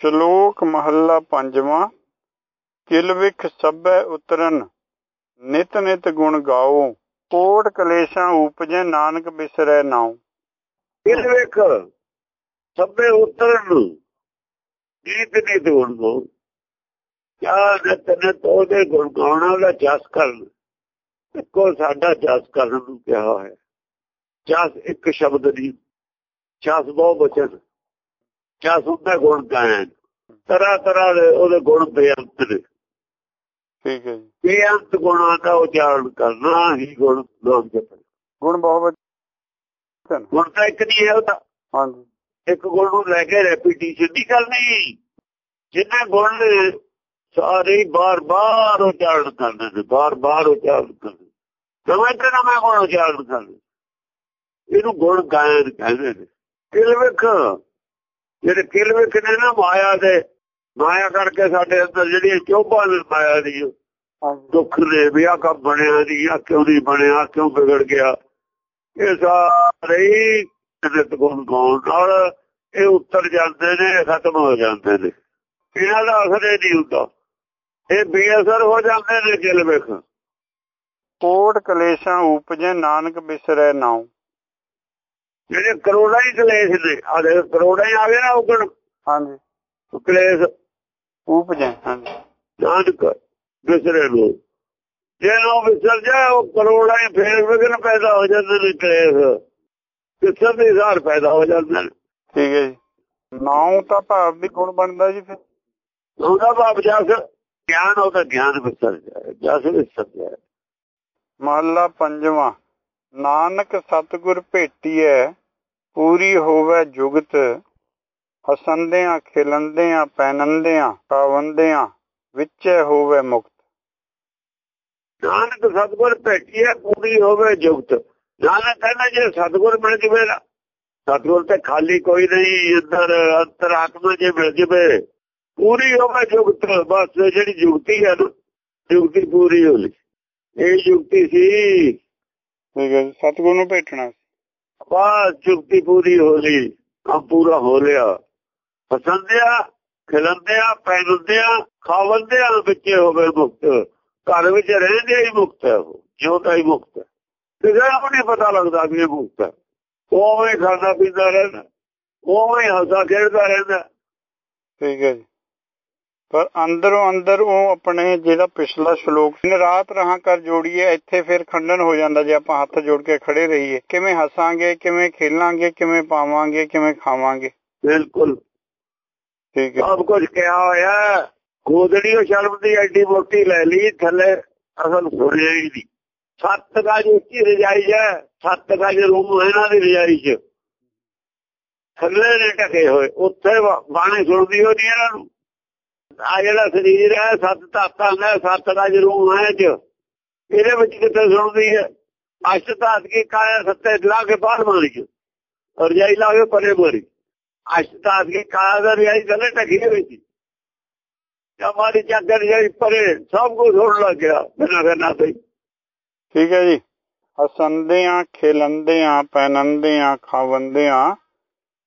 ਸ਼ਲੋਕ ਮਹੱਲਾ ਪੰਜਵਾਂ ਕਿਲ ਸਭੈ ਉਤਰਨ, ਨਿਤ ਨਿਤ ਗੁਣ ਗਾਓ, ਕੋਟ ਕਲੇਸ਼ਾਂ ਉਪਜੈ, ਨਾਨਕ ਬਿਸਰੈ ਨਾਉ। ਫਿਰ ਵੇਖ ਉਤਰਨ, ਨੀਤ ਨੀਤ ਗੁਣ ਗੋ ਕਿਆ ਨਿਤ ਨਿਤ ਉਹਦੇ ਗੁਣ ਗਾਉਣਾ ਦਾ ਜਸ ਕਰਨ, ਇੱਕੋ ਸਾਡਾ ਜਸ ਕਰਨ ਨੂੰ ਕਿਹਾ ਹੈ ਜਸ ਇੱਕ ਸ਼ਬਦ ਦੀ ਜਸ ਬਹੁ ਬਚਨ। ਜਸ ਹੁੰਦਾ ਗੁਣ ਗਾਇਨ ਤਰ੍ਹਾਂ ਤਰ੍ਹਾਂ ਦੇ ਉਹਦੇ ਗੁਣ ਬੇਅੰਤ ਨੇ। ਠੀਕ ਹੈ ਜੀ। ਬੇਅੰਤ ਗੁਣਾਂ ਦਾ ਉਚਾਰਨ ਕਰਨਾ ਹੀ ਗੁਣ ਨਾਮ ਜਪਣਾ। ਗੁਣ ਬਹੁਤ ਬਚਨ ਗੁਣ ਤਾਂ ਇੱਕ ਨਹੀਂ ਹੈ ਉਹ ਤਾਂ। ਹਾਂਜੀ। ਇੱਕ ਗੁਣ ਨੂੰ ਲੈ ਕੇ ਰੈਪੀਟੀਸ਼ਨ ਨਹੀਂ। ਕਰਨੀ ਜਿੰਨੇ ਗੁਣ ਨੇ ਸਾਰੇ ਬਾਰ-ਬਾਰ ਉਚਾਰਨ ਕਰਨੇ ਨੇ ਬਾਰ-ਬਾਰ ਉਚਾਰਨ ਕਰਨੇ ਨਵੇਂ ਤੇ ਨਵੇਂ ਗੁਣ ਉਚਾਰਨ ਕਰਨੇ ਇਹਨੂੰ ਗੁਣ ਗਾਇਨ ਕਹਿੰਦੇ ਨੇ। ਕਿਲਵਿਕ ਜਿਹੜੇ ਕਿਲਵਿਕ ਨੇ ਨਾ ਮਾਇਆ ਦੇ ਮਾਇਆ ਕਰਕੇ ਸਾਡੇ ਅੰਦਰ ਜਿਹੜੀਆਂ ਚੋਭਾਂ ਨੇ ਮਾਇਆ ਦੀ ਦੁੱਖ ਨੇ ਵੀ ਆਹ ਕੰਮ ਬਣਿਆ ਨਹੀਂ ਆ ਕਿਉਂ ਨਹੀਂ ਬਣਿਆ ਕਿਉਂ ਵਿਗੜ ਗਿਆ। ਇਹ ਸਾਰੇ ਨਿਤ ਗੁਣ ਗਾਉਣ ਨਾਲ ਇਹ ਉੱਤਰ ਜਾਂਦੇ ਨੇ ਖਤਮ ਹੋ ਜਾਂਦੇ ਨੇ। ਇਹਨਾਂ ਦਾ ਅਸਰ ਇਹ ਨਹੀਂ ਹੁੰਦਾ। ਇਹ ਬੇਅਸਰ ਹੋ ਜਾਂਦੇ ਨੇ ਜਿਲ ਵੇਖ ਕੋਟ ਕਲੇਸ਼ਾਂ ਉਪਜੈ ਨਾਨਕ ਬਿਸਰੈ ਨਾਉ। ਜਿਹੜੇ ਕਰੋੜਾਂ ਹੀ ਕਲੇਸ਼ ਨੇ ਆ ਦੇ ਕਰੋੜਾਂ ਹੀ ਆ ਗਏ ਨਾ ਉਗਣ। ਹਾਂਜੀ। ਕਲੇਸ਼ ਉਪਜੈ ਹਾਂਜੀ। ਨਾਨਕ ਵਿਸਰੇ ਲੋ ਜੇ ਉਹ ਵਿਸਰ ਜਾਏ ਉਹ ਕਰੋੜਾਂ ਹੀ ਫੇਰ ਵਿਗਨ ਪੈਦਾ ਹੋ ਜਾਂਦੇ ਨੇ ਕਲੇਸ਼। ਕਿਸਰ ਦੇ ਸਾਰ ਪੈਦਾ ਹੋ ਜਾਂਦੇ ਨੇ। ਠੀਕ ਹੈ ਜੀ। ਨਾਉ ਤਾਂ ਭਾਵ ਵੀ ਗੁਣ ਬਣਦਾ ਜੀ ਫਿਰ। ਉਹਦਾ ਬਾਪ ਜਸ ਗਿਆਨ ਉਹਦਾ ਗਿਆਨ ਵਿਸਰ ਜਾਏ ਜਸ ਵਿਸਰ ਜਾਏ। ਮਹੱਲਾ ਪੰਜਵਾਂ। ਨਾਨਕ ਸਤਿਗੁਰ ਭੇਟੀਐ, ਪੂਰੀ ਹੋਵੇ ਜੁਗਤ। ਹਸੰਦਿਆਂ, ਖਿਲੰਦਿਆਂ ਪੈਨੰਦਿਆਂ ਕਾਵੰਦਿਆਂ ਵਿੱਚੇ ਹੋਵੇ ਮੁਕਤ। ਨਾਨਕ ਸਤਗੁਰ ਭੇਟੀਏ ਪੂਰੀ ਹੋਵੇ ਜੁਗਤ। ਨਾਨਕ ਕਹਿੰਦਾ ਜੇ ਸਤਗੁਰ ਮਿਲ ਜਵੇ ਨਾ, ਸਤਗੁਰ ਤੇ ਖਾਲੀ ਕੋਈ ਨਹੀਂ, ਅੰਦਰ ਅੰਤਰਾਤਮਾ ਜੇ ਮਿਲ ਜਵੇ। ਪੂਰੀ ਹੋਵੇ ਜੁਗਤ, ਬਸ ਜਿਹੜੀ ਜੁਗਤੀ ਹੈ ਨਾ, ਜੁਗਤੀ ਪੂਰੀ ਹੋ ਲਈ ਇਹ ਜੁਗਤੀ ਸੀ ਸਤਿਗੁਰ ਨੂੰ ਭੇਟਣਾ। ਬਸ ਜੁਗਤੀ ਪੂਰੀ ਹੋ ਲਈ ਕੰਮ ਪੂਰਾ ਹੋ ਲਿਆ। ਪਸੰਦਿਆ ਖਿਲੰਦਿਆ ਪੈਨੰਦਿਆ ਖਾਵੰਦਿਆ ਵਿੱਚੇ ਹੋਵੇ ਮੁਕਤ। ਘਰ ਵਿੱਚ ਰਹਿੰਦੇ ਹੀ ਮੁਕਤ ਹੈ ਉਹ ਜਿਉਂਦਾ ਹੀ ਮੁਕਤ ਹੈ। ਕਿਸੇ ਨੂੰ ਨਹੀਂ ਪਤਾ ਲੱਗਦਾ ਵੀ ਇਹ ਮੁਕਤ ਹੈ। ਉਵੇਂ ਖਾਂਦਾ ਪੀਂਦਾ ਰਹਿੰਦਾ ਉਵੇਂ ਹੱਸਦਾ ਖੇਡਦਾ ਰਹਿੰਦਾ। ਠੀਕ ਹੈ ਜੀ। ਪਰ ਅੰਦਰੋਂ ਅੰਦਰ ਉਹ ਆਪਣੇ ਜਿਹੜਾ ਪਿਛਲਾ ਸ਼ਲੋਕ ਦਿਨ ਰਾਤ ਰਹਾ ਕਰ ਜੋੜੀਏ ਇੱਥੇ ਫਿਰ ਖੰਡਨ ਹੋ ਜਾਂਦਾ ਜੇ ਆਪਾਂ ਹੱਥ ਜੋੜ ਕੇ ਖੜੇ ਰਹੀਏ। ਕਿਵੇਂ ਹੱਸਾਂਗੇ ਕਿਵੇਂ ਖੇਲਾਂਗੇ ਕਿਵੇਂ ਪਾਵਾਂਗੇ ਕਿਵੇਂ ਖਾਵਾਂਗੇ? ਬਿਲਕੁਲ। ਠੀਕ ਹੈ। ਸਭ ਕੁਝ ਕਿਹਾ ਹੋਇਆ। ਗੋਦੜੀ ਉਹ ਸ਼ਰਮ ਦੀ ਐਡੀ ਮੋਟੀ ਲੈ ਲਈ ਥੱਲੇ ਅਸਲ ਸੁਣਿਆ ਹੀ ਨਹੀਂ। ਸੱਤ ਗਜ ਉੱਚੀ ਰਜਾਈ ਹੈ ਸੱਤ ਗਜ ਰੂਮ ਇਹਨਾਂ ਦੀ ਰਜਾਈ 'ਚ। ਥੱਲੇ ਨੇ ਟਕੇ ਹੋਏ ਉੱਥੇ ਬਾਣੀ ਸੁਣਦੀ ਹੋਣੀ ਇਹਨਾਂ ਨੂੰ। ਆ ਜਿਹੜਾ ਸਰੀਰ ਹੈ ਸੱਤ ਧਾਤਾਂ ਦਾ ਸੱਤ ਗਜ ਰੂਮ ਹੈ ਚ। ਇਹਦੇ ਵਿੱਚ ਕਿੱਥੇ ਸੁਣਦੀ ਹੈ? ਅਸ਼ਟ ਧਾਤ ਕੀ ਕਾਇਆ ਸੱਤੇ ਲਾ ਕੇ ਬਾਹਰ ਮਾਰੀ ਚ ਰਜਾਈ ਲਾ ਕੇ ਪਰੇ ਮਾਰੀ। ਅਸ਼ਤਾਦ ਕੀ ਕਾਦਰ ਰਜਾਈ ਥੱਲੇ ਟਕੀ ਹੋਈ ਸੀ। ਹਮਾਰੀ ਚਾਦਰ ਜਿਹੜੀ ਪਰੇ ਸਭ ਕੁਝ ਹੋਣ ਲੱਗ ਗਿਆ। ਬਿਨਾਂ ਕਰਨਾ ਪਈ ਠੀਕ ਹੈ ਜੀ। ਹਸੰਦਿਆਂ ਖੇਲੰਦਿਆਂ ਪੈਨੰਦਿਆਂ ਖਾਵੰਦਿਆਂ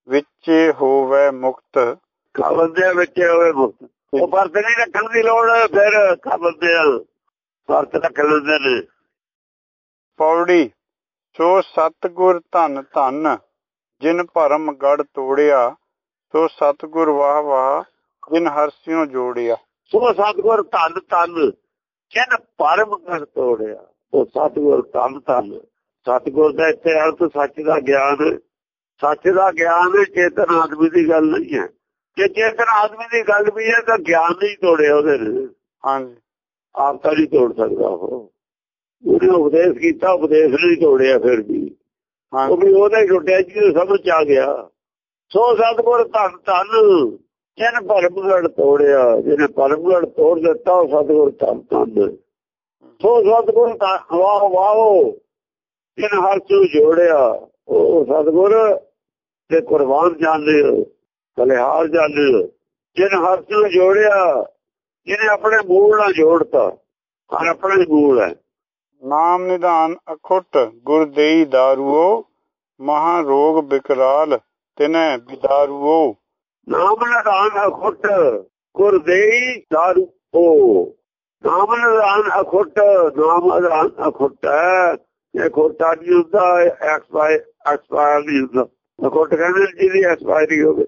ਵਿੱਚੇ ਹੋਵੇ ਮੁਕਤ। ਖਾਵੰਦੇ ਵਿੱਚ ਹੋਵੇ ਮੁਕਤ। ਉਹ ਵਰਤ ਨਹੀਂ ਰੱਖਣ ਦੀ ਲੋੜ ਫਿਰ ਖਾਵੰਦੇ ਆ। ਵਰਤ ਰੱਖ ਲੈਂਦੇ ਨੇ। ਪੌੜੀ ਸੋ ਸਤਗੁਰ ਧਨ ਧਨ ਜਿਨ ਭਰਮ ਗੜ ਤੋੜਿਆ ਸੋ ਸਤਗੁਰ ਵਾਹ ਵਾਹ ਜਿਨ ਹਰਸਿਓ ਜੋੜਿਆ। ਸੋ ਸਤਗੁਰ ਧੰਨ ਧੰਨ ਕਿਨ ਪਰਮ ਕਰ ਤੋੜਿਆ ਉਹ ਸਤਗੁਰ ਧੰਨ ਧੰਨ। ਸਤਗੁਰ ਦਾ ਇੱਥੇ ਅਰਥ ਸੱਚ ਦਾ ਗਿਆਨ ਸੱਚ ਦਾ ਗਿਆਨ ਚੇਤਨ ਆਦਮੀ ਦੀ ਗੱਲ ਨਹੀਂ ਹੈ। ਜੇ ਚੇਤਨ ਆਦਮੀ ਦੀ ਗੱਲ ਵੀ ਹੈ ਤਾਂ ਗਿਆਨ ਨਹੀਂ ਤੋੜਿਆ ਉਹਦੇ ਨੇ। ਹਾਂਜੀ। ਆਪ ਤਾਂ ਨਹੀਂ ਤੋੜ ਸਕਦਾ ਉਹ। ਉਹਨੇ ਉਪਦੇਸ਼ ਕੀਤਾ ਉਪਦੇਸ਼ ਨਹੀਂ ਤੋੜਿਆ ਫਿਰ ਵੀ। ਉਹ ਹਾਂਜੀ ਵੀ ਉਹਦਾ ਹੀ ਟੁੱਟਿਆ ਜੀ ਸਮਝ ਚ ਆ ਗਿਆ। ਸੋ ਸਤਗੁਰ ਧੰਨ ਧੰਨ ਜਿਹਨ ਪਰਮਗੜ ਤੋੜਿਆ ਜਿਹਨੇ ਪਰਮਗੜ ਤੋੜ ਦਿੱਤਾ ਉਹ ਸਤਗੁਰ ਧੰਨ ਧੰਨ। ਸੋ ਸਤਗੁਰ ਵਾਹ ਵਾਹ ਜਿਹਨ ਹਰ ਚੀਜ਼ ਜੋੜਿਆ ਉਹ ਸਤਗੁਰ ਤੇ ਕੁਰਬਾਨ ਜਾਂਦੇ ਬਲਿਹਾਰ ਜਾਂਦੇ ਜਿਹਨ ਹਰ ਚੀਜ਼ ਜੋੜਿਆ ਜਿਹਨੇ ਆਪਣੇ ਮੂਲ ਨਾਲ ਜੋੜਤਾ ਹਰ ਆਪਣਾ ਮੂਲ ਹੈ। ਨਾਮ ਨਿਧਾਨ ਅਖੁੱਟ ਗੁਰ ਦੇਈ ਦਾਰੂਓ ਮਹਾ ਰੋਗ ਬਿਕਰਾਲ ਤਿਨੈ ਬਿਦਾਰੂਓ। ਨਾਮ ਨਿਦਾਨ ਅਖੁੱਟ ਗੁਰ ਦੇਈ ਦਾਰੂ ਓ ਨਾਮ ਨਿਦਾਨ ਅਖੁੱਟ ਨਾਮ ਨਿਦਾਨ ਅਖੁੱਟ ਇਹ ਖੋਟਾ ਨਹੀਂ ਹੁੰਦਾ ਐਕਸਪਾਇਰ ਐਕਸਪਾਇਰ ਨਹੀਂ ਹੁੰਦਾ। ਅਖੁੱਟ ਕਹਿੰਦੇ ਜਿਹਦੀ ਐਕਸਪਾਇਰੀ ਹੋਵੇ।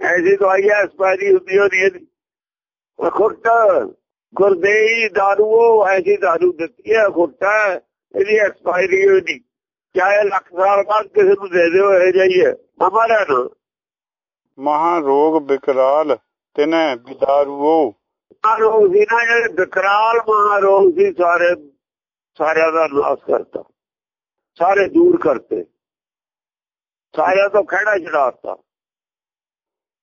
ਐਸੀ ਦਵਾਈ ਐਕਸਪਾਇਰੀ ਹੁੰਦੀ ਹੋਣੀ ਇਹਦੀ। ਅਖੁੱਟ ਗੁਰਦੇਈ ਦਾਰੂ ਐਸੀ ਦਾਰੂ ਦਿੱਤੀ ਹੈ ਅਖੁੱਟ ਇਹਦੀ ਐਕਸਪਾਇਰੀ ਹੋਈ ਨਹੀਂ ਚਾਹੇ ਲੱਖ ਸਾਲ ਬਾਅਦ ਕਿਸੇ ਨੂੰ ਦੇ ਦਿਓ ਇਹ ਜਾਈਏ ਹਮਾਰਾ ਨਾ। ਮਹਾ ਰੋਗ ਬਿਕਰਾਲ ਤਿਨੈ ਬਿਦਾਰੂਓ। ਰੋਗ ਸੀ ਨਾ ਜਿਹੜੇ ਵਿਕਰਾਲ ਮਹਾਰੋਗ ਸੀ ਸਾਰੇ ਸਾਰਿਆਂ ਦਾ ਨਾਸ ਕਰਤਾ। ਸਾਰੇ ਦੂਰ ਕਰਤੇ। ਸਾਰਿਆਂ ਤੋਂ ਖੜਾ ਛਡਾਤਾ।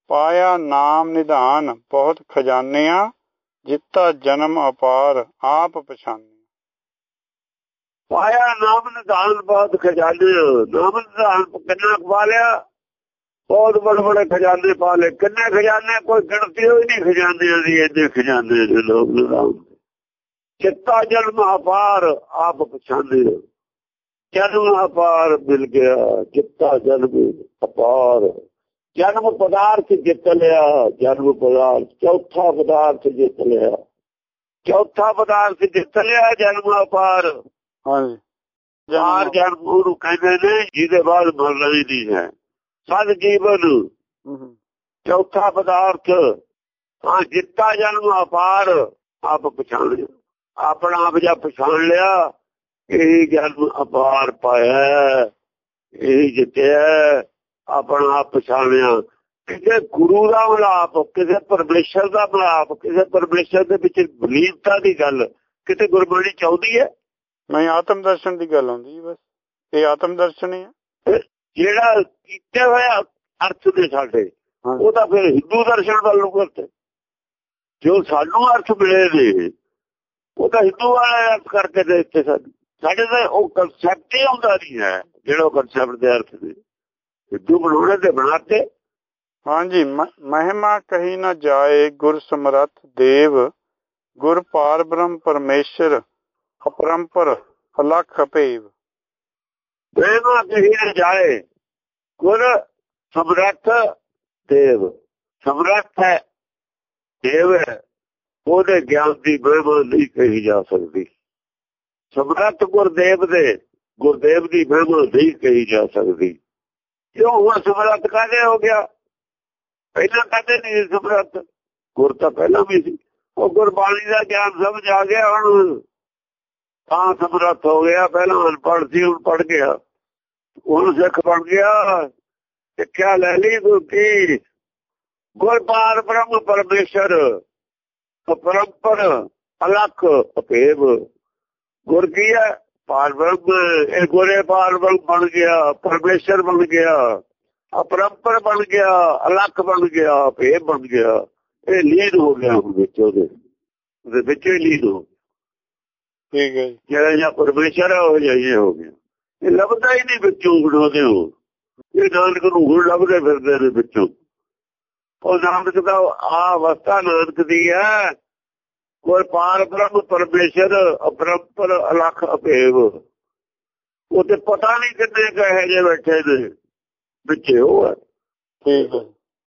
ਪਾਇਆ ਨਾਮ ਨਿਧਾਨ, ਬਹੁਤ ਖਜ਼ਾਨਿਆਂ, ਜਿੱਤਾ ਜਨਮ ਅਪਾਰ, ਆਪ ਪਛਾਨੇ ਪਾਇਆ ਨਾਮ ਨਿਧਾਨ, ਬਹੁਤ ਖਜ਼ਾਨੇ ਨਾਮ ਨਿਧਾਨ ਕਿੰਨਾ ਪਾ ਲਿਆ? ਬਹੁਤ ਬੜੇ ਬੜੇ ਖਜ਼ਾਨੇ ਪਾ ਲਏ। ਕਿੰਨੇ ਖਜ਼ਾਨੇ? ਕੋਈ ਗਿਣਤੀ ਹੋਈ ਨਹੀਂ ਖਜ਼ਾਨਿਆਂ ਦੀ ਇਹਦੇ ਖਜ਼ਾਨੇ ਦੇ ਲੋਕ ਨਿਧਾਨ ਚਿੱਤਾ ਜਨਮ ਅਪਾਰ, ਆਪ ਪਛਾਣੇ ਜਨਮ ਅਪਾਰ ਮਿਲ ਗਿਆ ਚਿੱਤਾ ਜਨਮ ਅਪਾਰ। ਜਨਮ ਪਦਾਰਥ ਜਿੱਤ ਲਿਆ ਜਨਮ ਪਦਾਰਥ ਚੌਥਾ ਪਦਾਰਥ ਜਿੱਤ ਲਿਆ। ਚੌਥਾ ਪਦਾਰਥ ਜਿੱਤ ਲਿਆ ਜਨਮ ਅਪਾਰ। ਹਾਂਜੀ। ਚਾਰ ਜਨਮ ਉਹਨੂੰ ਕਹਿੰਦੇ ਨੇ ਜਿਹਦੇ ਬਾਅਦ ਮਰਨਾ ਹੀ ਨਹੀਂ ਹੈ। ਸਦ ਜੀਵਨ। ਚੌਥਾ ਪਦਾਰਥ ਹਾਂ ਜਿੱਤਾ ਜਨਮ ਅਪਾਰ ਆਪ ਪਛਾਣ ਲਿਆ। ਆਪਣਾ ਆਪ ਜਾਂ ਪਛਾਣ ਲਿਆ ਇਹ ਜਨਮ ਅਪਾਰ ਪਾਇਆ ਇਹ ਜਿੱਤਿਆ। ਆਪਣਾ ਆਪ ਪਛਾਣਿਆ। ਕਿਸੇ ਗੁਰੂ ਦਾ ਮਲਾਪ ਕਿਸੇ ਪਰਮੇਸ਼ਰ ਦਾ ਮਲਾਪ ਕਿਸੇ ਪਰਮੇਸ਼ਰ ਦੇ ਵਿੱਚ ਬਲੀਨਤਾ ਦੀ ਗੱਲ ਕਿਤੇ ਗੁਰਬਾਣੀ ਚਾਹੁੰਦੀ ਹੈ? ਨਹੀਂ ਆਤਮ ਦਰਸ਼ਨ ਦੀ ਗੱਲ ਆਉਂਦੀ ਹੈ ਬਸ। ਇਹ ਆਤਮ ਦਰਸ਼ਨ ਹੀ ਜਿਹੜਾ ਕੀਤੇ ਹੋਇਆ ਅਰਥ ਦੇ ਸਾਡੇ ਉਹ ਤਾਂ ਫਿਰ ਹਿੰਦੂ ਦਰਸ਼ਨ ਵੱਲ ਨੂੰ ਕਰਦੇ ਜੋ ਸਾਨੂੰ ਅਰਥ ਮਿਲੇ ਨੇ ਉਹ ਤਾਂ ਹਿੰਦੂ ਵਾਲੇ ਅਰਥ ਕਰਕੇ ਦੇ ਦਿੱਤੇ ਸਾਨੂੰ। ਸਾਡੇ ਤਾਂ ਉਹ ਕਨਸੈਪਟ ਹੀ ਹੁੰਦਾ ਨਹੀਂ ਹੈ ਜਿਹੜਾ ਕਨਸੈਪਟ ਦੇ ਅਰਥ ਨੇ ਹਿੰਦੂ ਬਣਾਉਣੇ ਤੇ ਬਣਾਤੇ। ਹਾਂਜੀ ਮਹਿਮਾ ਕਹੀ ਨਾ ਜਾਏ ਗੁਰ ਸਮਰੱਥ ਦੇਵ ਗੁਰ ਪਾਰ ਬ੍ਰਹਮ ਪਰਮੇਸ਼ਰ ਅਪਰੰਪਰ ਅਲਖ ਅਪੇਵ। ਪ੍ਰੇਮਾ ਕਹੀ ਨਾ ਜਾਏ ਗੁਰ ਸਮਰੱਥ ਦੇਵ। ਸਮਰੱਥ ਹੈ ਦੇਵ ਹੈ ਉਹਦੇ ਗਿਆਨ ਦੀ ਮਹਿਮਾ ਨਹੀਂ ਕਹੀ ਜਾ ਸਕਦੀ। ਸਮਰੱਥ ਗੁਰਦੇਵ ਦੇ ਗੁਰਦੇਵ ਦੀ ਮਹਿਮਾ ਨਹੀਂ ਕਹੀ ਜਾ ਸਕਦੀ। ਕਿਉਂ ਹੁਣ ਸਮਰੱਥ ਕਾਹਦੇ ਹੋ ਗਿਆ? ਪਹਿਲਾਂ ਕਦੇ ਨਹੀਂ ਸੀ ਸਮਰੱਥ ਗੁਰ ਤਾਂ ਪਹਿਲਾਂ ਵੀ ਸੀ। ਉਹ ਗੁਰਬਾਣੀ ਦਾ ਗਿਆਨ ਸਮਝ ਆ ਗਿਆ ਹੁਣ। ਤਾਂ ਸਮਰੱਥ ਹੋ ਗਿਆ, ਪਹਿਲਾਂ ਅਨਪੜ੍ਹ ਸੀ, ਹੁਣ ਪੜ ਗਿਆ। ਹੁਣ ਸਿੱਖ ਬਣ ਗਿਆ। ਸਿੱਖਿਆ ਲੈ ਲਈ ਗੁਰ ਕੀ ਗੁਰ ਪਾਰ ਬ੍ਰਹਮ ਪਰਮੇਸ਼ਰ, ਪਰੰਪਰ, ਅਲਖ, ਅਪੇਵ। ਗੁਰ ਕੀ ਹੈ? ਪਾਰ ਬ੍ਰਹਮ ਇਹ ਗੁਰੇ ਪਾਰ ਬ੍ਰਹਮ ਬਣ ਗਿਆ ਪਰਮੇਸ਼ਰ ਬਣ ਗਿਆ ਅਪਰੰਪਰ ਬਣ ਗਿਆ ਅਲਖ ਬਣ ਗਿਆ ਅਪੇਵ ਬਣ ਗਿਆ। ਇਹ ਲੀਨ ਹੋ ਗਿਆ ਹੁਣ ਵਿੱਚ ਉਹਦੇ। ਉਹਦੇ ਵਿੱਚ ਹੀ ਲੀਨ ਹੋ। ਠੀਕ ਹੈ ਜਿਹੜਾ ਜਾਂ ਪਰਮੇਸ਼ਰ ਹੈ ਉਹ ਜਾਈਏ ਹੋ ਗਿਆ। ਇਹ ਲੱਭਦਾ ਹੀ ਨਹੀਂ ਵਿੱਚੋਂ ਬਣਾਉਂਦੇ ਹੋ ਇਹ ਨਾਨਕ ਨੂੰ ਹੁਣ ਲੱਭਦੇ ਫਿਰਦੇ ਨੇ ਵਿੱਚੋਂ। ਉਹ ਨਾਨਕ ਦਾ ਆ ਅਵਸਥਾ ਨਾਨਕ ਦੀ ਹੈ। ਕੋਈ ਪਾਰ ਬ੍ਰਹਮ ਪਰਮੇਸ਼ਰ ਅਪਰੰਪਰ ਅਲਖ ਅਪੇਵ ਉਹ ਤੇ ਪਤਾ ਨਹੀਂ ਕਿੰਨੇ ਕਹੇ ਜੇ ਬੈਠੇ ਦੇ, ਵਿੱਚ ਉਹ ਹੈ। ਠੀਕ ਹੈ।